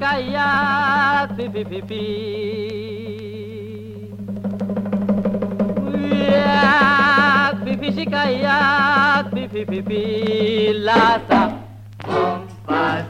kaya pi pi pi pi ya pi pi si kaya pi pi pi pi la sa kompas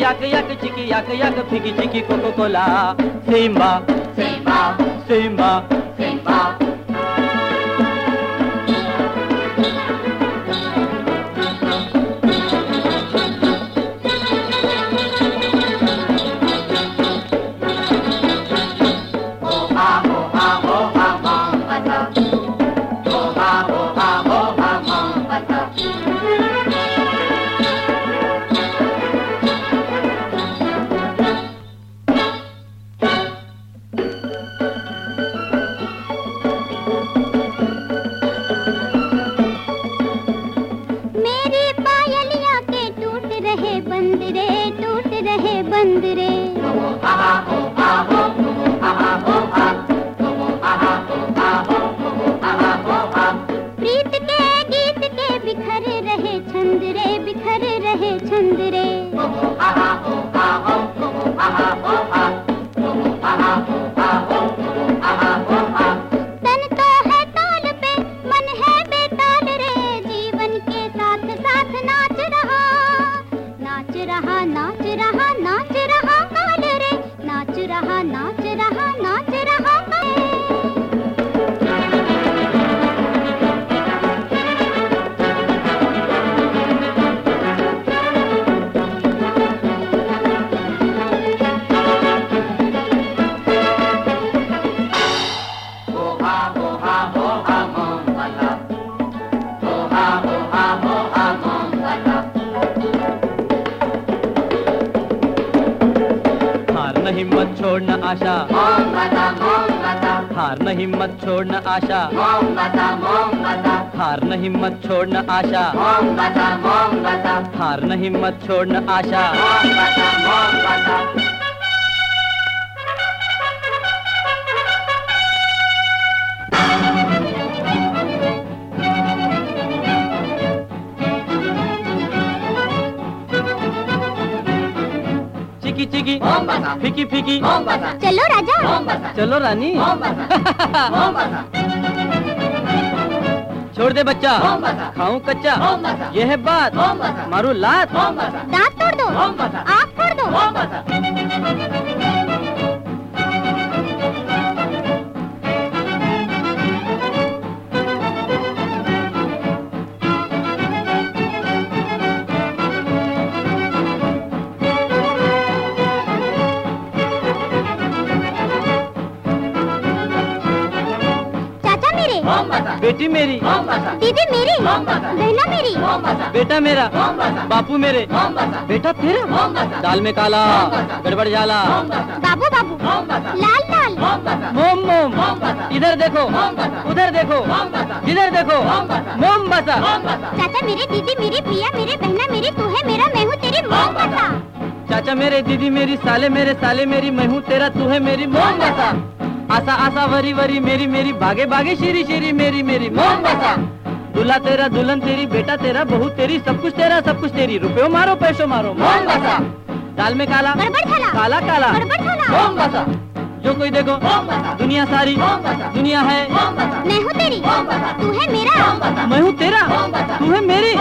yak yak chiki yak yak piki chiki Coca Cola. Simba, Simba, Simba, Simba. हार न हिम्मत छोड़ना आशा। हार न हिम्मत छोड़ना आशा। हार न हिम्मत छोड़ना आशा। हार न हिम्मत छोड़ना आशा। चिकी। चिकी फिकी फिकी। चलो राजा। चलो रानी। छोड़ दे बच्चा। खाऊं कच्चा। ये है बात। मारू लात। दांत तोड़ दो। आँख फोड़ दो। बेटी मेरी। दीदी मेरी। बहना मेरी। बेटा मेरा। बापू मेरे। बेटा तेरा। दाल में काला। गड़बड़ जाला। बाबू बाबू। लाल लाल। मोम मोम। इधर देखो। उधर देखो। इधर देखो। मोम बसा। चाचा मेरे दीदी मेरी प्रिया मेरे बहना मेरी तू है मेरा मैं हूँ तेरी मोम बता चाचा मेरे दीदी मेरी साले मेरे साले मेरी मैं हूँ तेरा तू है मेरी मोम बसा। आसा आसा वरी वरी मेरी मेरी भागे भागे शेरी शेरी मेरी मेरी दूल्हा तेरा दुल्हन तेरी बेटा तेरा बहू तेरी सब कुछ तेरा सब कुछ तेरी रुपयो मारो पैसो मारो मोम बसा दाल में काला काला काला जो कोई देखो दुनिया सारी दुनिया है मैं हूँ तेरी तू है मेरा मैं हूँ तेरा तू है मेरी